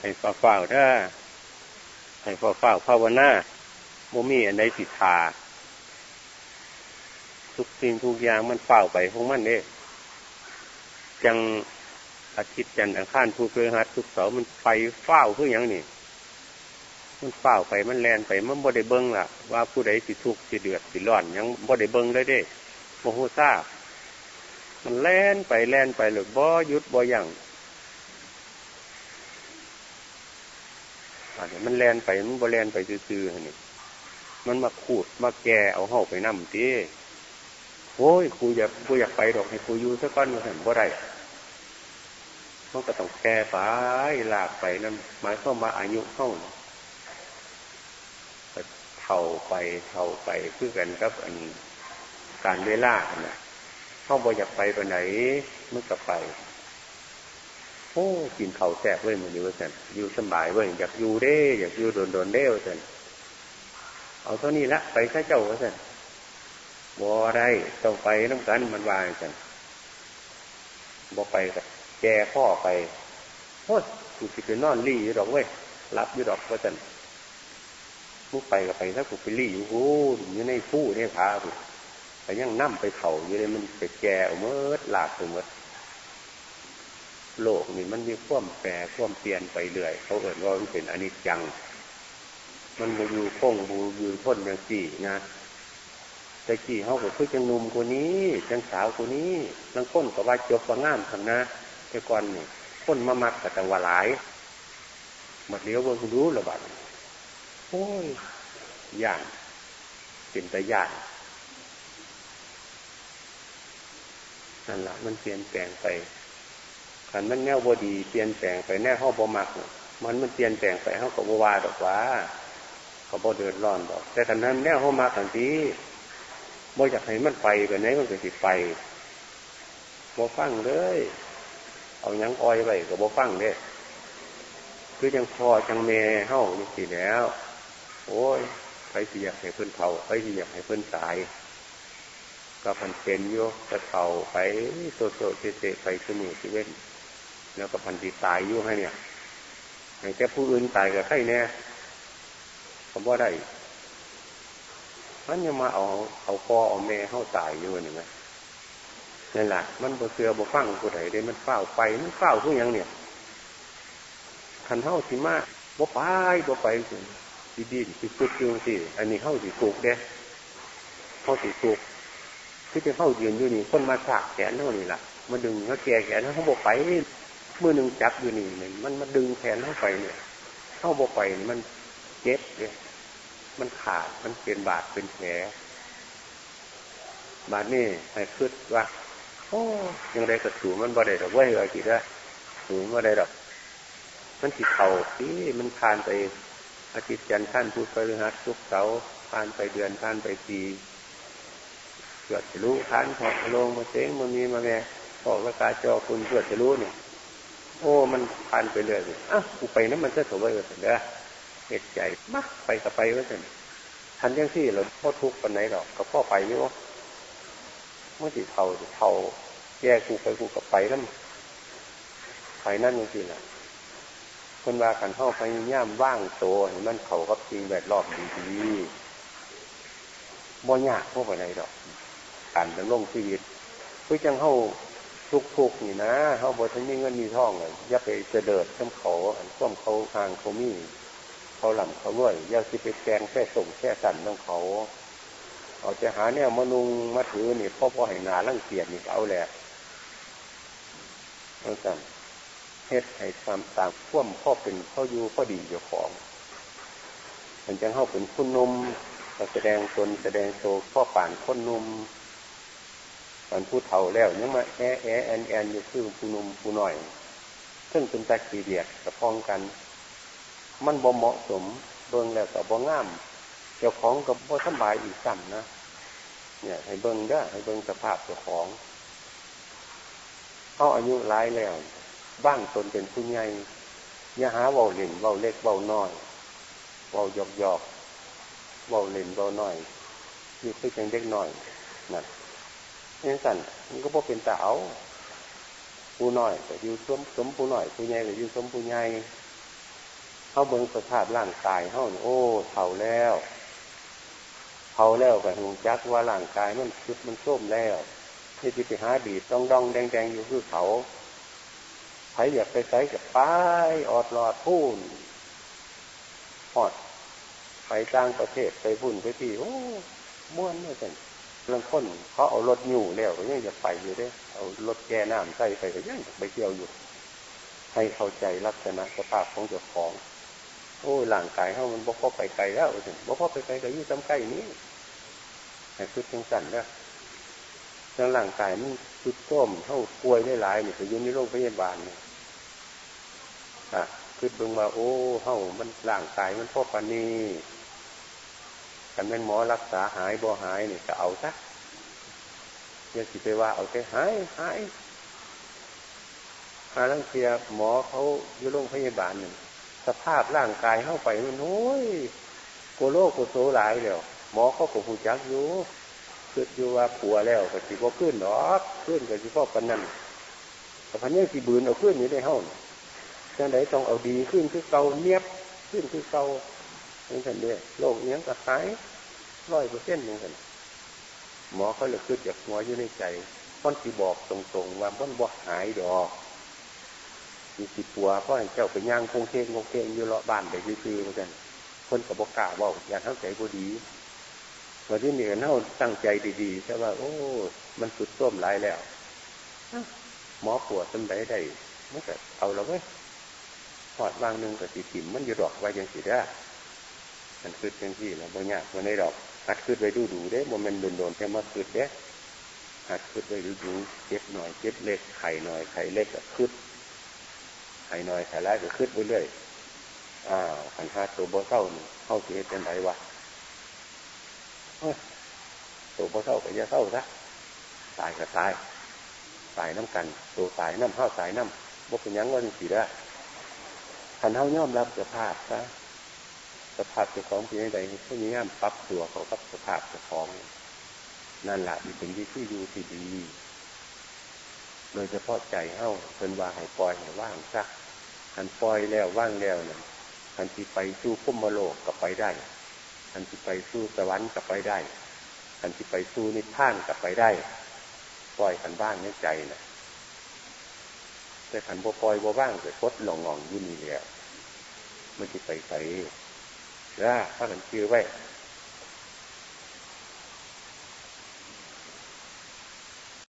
ให้ฝ้าฝ้าถ้าให้ฝ้าฝ้าภาวนาโมมีอันใดสิทธาทุกสิ่งทุกอย่างมันเฝ้าไปของมันเนี่ยจังอาทิตย์จันทร์อังคารผู้เพื่อหัดทุกเสาร์มันไฟเฝ้าเพื่ออย่างนี้มันเฝ้าไปมันแลนไปมันบ่ได้เบิ้งล่ะ ว่าผู้ใดสิทุกข์สิเดือดสิร้อนยังบ่ได้เบิ้งเลยเด้โมโหทราบมันแล่นไปแล่นไปหรือบ่ยุดบ่ยัง อันนี้มันแลนไปมันบ่แลนไปซื่อๆนี่มันมาขูดมาแก่เอาเห่าไปนั่มตีโอ้ยครูอยากครูอยากไปดอกให้ครูอยู่สักก้อนมาเห็นบ่ได้มันก็ต้องแก่ไปลากไปนั่นหมายเข้ามาอายุเข้าเท่าไปเท่าไปเพื่อกันครับ อันการเวลาน่ะเข้าบ่อยากไปไปไหนมันก็ไป โอ้กินเข่าแสบเว้ยมันอยู่ว่าสันอยู่สบายเว้ยอยากอยู่เด้อยากอยู่โดนโดนเด้ว่าสันเอาเท่านี้ละไปข้าเจ้าว่าสันบ่ได้ต้องไปน้ำกันมันวายสันบ่ไปกับแกพ่อไปโอ้ยกูสิไปนอนรีอยู่ดอกเว้ยรับอยู่ดอกว่าสันมุกไปกับไปถ้ากูไปรีอยู่โอ้อยู่ในผู้ในผากูไปยังนั่มไปเข่าอยู่เลยมันไปแก่เมื่อหลากไปเมื่อ โลกนี่มันมีความแปรความเปลี่ยนไปเรื่อย เขาเอ่ยว่ามันเป็นอนิจจัง มันบูยูคงบูยูพ้นอย่างสี่นะแต่กี่เขาก็คือจังนุ่มคนนี้ จังสาวคนนี้นังค้นกับว่าจบว่างามทางนะแต่ก่อนนี่ค้นมามักกับจังหวะหลายมาเลี้ยวว่าคุณรู้ระบาดโอ้ยย่างเป็นแต่ย่างนั่นหละมันเปลี่ยนแปลงไป ขันมันแนวบดีเปลี่ยนแปลงไปแน่ห้องบ่มักมันมันเปลี่ยนแปลงไปห้องกับวาดอกว่าเขาบ่เดือดร้อนดอก แต่ขันนั้นแนวห้องมาขันทีบ่อยากให้มันไปแบบไหนมันก็สิไปบ่ฟังเลย เอายังอ้อยไปกับบ่ฟังเด้คือยังพอจังเมเฮ้านี่สิแล้ว โอ้ยใครสิอยากให้เพิ่อนเผาใครสิอยากให้เพิ่อนตายก็พันเป็นโยกระเท่าไปโซโซเตไปสมุทิเว้น แล้วก็พันตีตายอยู่ให้เนี่ยอย่างแค่ผู้อื่นตายกับใครแน่ผมว่าได้มันยังมาเอาเอาพ่อเอาแม่เข้าตายอยู่นี่ไหมนั่นแหละมันบ่เสือบ่ฟังผู้ใดได้มันเฝ้าไปมันเฝ้าผู้ยังเนี่ยขันเท่าสิมาบ่ไปบ่ไปสิดีดสิสุดจริงสิอันนี้เข้าสิสุกเด้เข้าสิสุกที่จะเข้ายืนอยู่นี่คนมาสากแขนเท่านี้ล่ะมาดึงเขาแก่แขนเขาบอกไป เมื่อหนึ่งจับอยู่นี่เนี่ยมันมาดึงแขนเข้าไปเนี่ย เข้าบอกไปมันเจ็บเนี่ยมันขาดมันเป็นบาดเป็นแผลบาดนี่ให้คืดว่าโอ้ยังได้กระสูมันบ่ได้ดอกเว้ยอะไรกี่ได้สูงบ่ได้ดอก มันติดเข่าที่มันผ่านไปอาทิตย์จันทร์ท่านพูดไปเรื่องฮัทุกเสาผ่านไปเดือนผ่านไปปีเกิดจะรู้ทานพอลงมาเซ้งมันมีมาแม่พอกระกาจอคุณเกิดจะรู้เนี่ย โอ้มันผ่านไปเรื่อยอะกูไปนั้นมันจะถอยเออเด้อเหตุใจมักไปกับไปว่าสันทันยังที่เราพ่อทุกข์ปันไหนหรอกกับพ่อไปนี่วะเมื่อสิเท่าเท่าแยกกูไปกูกับไปนั่นไปนั่นจริงๆนะคนว่าขันเข้าไปย่ามว่างโตเห็นมันเขากับจริงแบบรอบดีๆบ่ยากพวกอะไรดอกการดำรงชีวิตเพื่อจังเข้า ทุกๆนี่นะเขาบอกทั้งนี้เงินมีท่องเลยอย่าไปเสด็จต้มเขาอันต้มเขาทางเขามีเขาหล่ำเขาด้วยอย่าสิไปแกงแค่ส่งแค่สั่นต้องเขาเอาจะหาเนี่ยมนุงมาถือนี่พ่อพ่อให้นาลังเกียจนี่เอาแหละต้องสั่นเฮ็ดให้ตามตามพ่วมพ่อเป็นพ่ออยู่พ่อดีอยู่ของมันจะเข้าเป็นคุณนมแสดงตนแสดงโตพ่อป่านคนนม มันผู้เฒ่าแล้วยังมาแอแอแอนแอนอยู่คือผู้นุ่มผู้น้อย ซึ่งเป็นตะกีเดียดกับพ้องกัน มันบ่เหมาะสมเบิ่งแล้วกับบ่งาม เจ้าของกับบ่สบายอีกซ้ำนะเนี่ย ให้เบิ่งเด้อให้เบิ่งสภาพเจ้าของเขาอายุร้ายแล้วบ้างตนเป็นผู้ใหญ่อย่าหาเบาเล่นเบาเล็กเบาน้อยเบาหยอกหยอกเบาเล่นเบาน้อยอยู่คือจังเด็กน้อยนั่น นี่สั่นมันก็พอเป็นตาเอาผู้น้อยแต่อยู่สมสมผู้น้อยผู้ใหญ่แต่อยู่สมผู้ใหญ่เข้าเบิ่งสภาพร่างกายเข้าโอ้เท่าแล้วเท่าแล้วกับหงจักว่าร่างกายมันชุดมันส้มแล้วที่ที่ไปหาดีต้องดองแดงๆอยู่คือเขาใครอยากไปใส่กับป้ายออดหลอดพูนหอดไปต่างประเทศไปพุ่นไปที่โอ้ม้วนเลยกัน เรื่องคนเขาเอารถอยู่แล้วก็ยังจะไปอยู่ได้เอารถแก่น้ำใส่ไปก็ยังไปเที่ยวอยู่ ให้เข้าใจลักษณะสภาพของเจ้าของโอ้หลังกายเขามันบ่พอไปไกลแล้วถึงบ่พอไปไกลก็อยู่จำใกล้นี้ให้คิดจังสั่นนะแล้วหลังกายมันชุดต้มเท่าป่วยได้หลายนี่ก็อยู่ในโรงพยาบาลเนี่ยอะคิดเบิ่งมาโอ้เท่ามันหลังกายมันพอปาน นี้กันเป็นหมอรักษาหายบ่หายเนี่ยก็เอาซะยังสิไปว่าเอาแต่หายหายอาลังเทียหมอเขาอยู่โรงพยาบาลหนึ่งสภาพร่างกายเข้าไปมันโอ้ยโกโลโกโซหลายแล้วหมอเขาก็หูจักอยู่คิดอยู่ว่าผัวแล้วก็สิบ่ขึ้นหรอกขึ้นก็สิพ่อปันนั่นแต่พันยังสิบืนเอาขึ้นอยู่ในห้องจังไดต้องเอาดีขึ้นคือเก่าเนียบขึ้นคือเก่า นั้นเด้โรคเนี้ยก็หายร้อยเปอร์เซ็นต์อย่างนั้นหมอเขาเลยคิดจากหัวอยู่ในใจพ้อนที่บอกตรงๆ ว่าพ้นบ่หายดอกมีสิปัวเพราะเจ้าไปย่างคงเคงคงเคงอยู่เลาะบ้านไปคือๆเหมือนกันคนกับบอกกาบอกอย่าเข้าใจพอดีวันที่เหนือเน่าตั้งใจดีๆใช่ว่า โอ้ มันสุดส้มหลายแล้วหมอปวดจนไดได้มันก็เอาเราไว้พอดวางหนึ่งกับสีถิ่มมันอยู่ดอกไว้ยังสีได้ มันคืดยังที่แล้วบางอย่างมันในดอกหัดคืดไว้ดูดูเด้โมเมนต์โดนๆแค่มาคืดเด้หัดคืดไว้ดูดูเจ็บหน่อยเจ็บเล็กไข่หน่อยไข่เล็กก็คืดไข่หน่อยไข่แรกก็คืดไปเรื่อยอ้าวขันห้าตัวบ่เศร้าหนึ่งเข้าเสียเป็นไรวะตัวบ่เศร้าก็จะเศร้าซะตายก็ตายตายน้ำกัน ตัวตายน้ำเข้าตายน้ำบ่เป็นยังว่าสิได้ขันเท้าย่อมรับสภาพซะ สภาพเจ้าของเป็นยังไงพวกนี้ปรับตัวเขากับสภาพเจ้าของ นั่นแหละมีเป็นวิธีอยู่ที่ดี โดยเฉพาะใจเฮ้าเป็นว่าให้ปล่อยให้ว่างซักขันปล่อยแล้วว่างแล้วเนั่นขันที่ไปสู้พุ่มมโลกกับไปได้ขันที่ไปสู้สวรรค์กับไปได้ขันที่ไปสู้นิพพานกับไปได้ ปล่อยขันบ้างในใจนะแต่ขันบ่ปล่อยบ่ว่างแต่คดหลงงองยุ่นี่แล้วมันจะไปใส่ แล้วถ้าขันชื่อไว้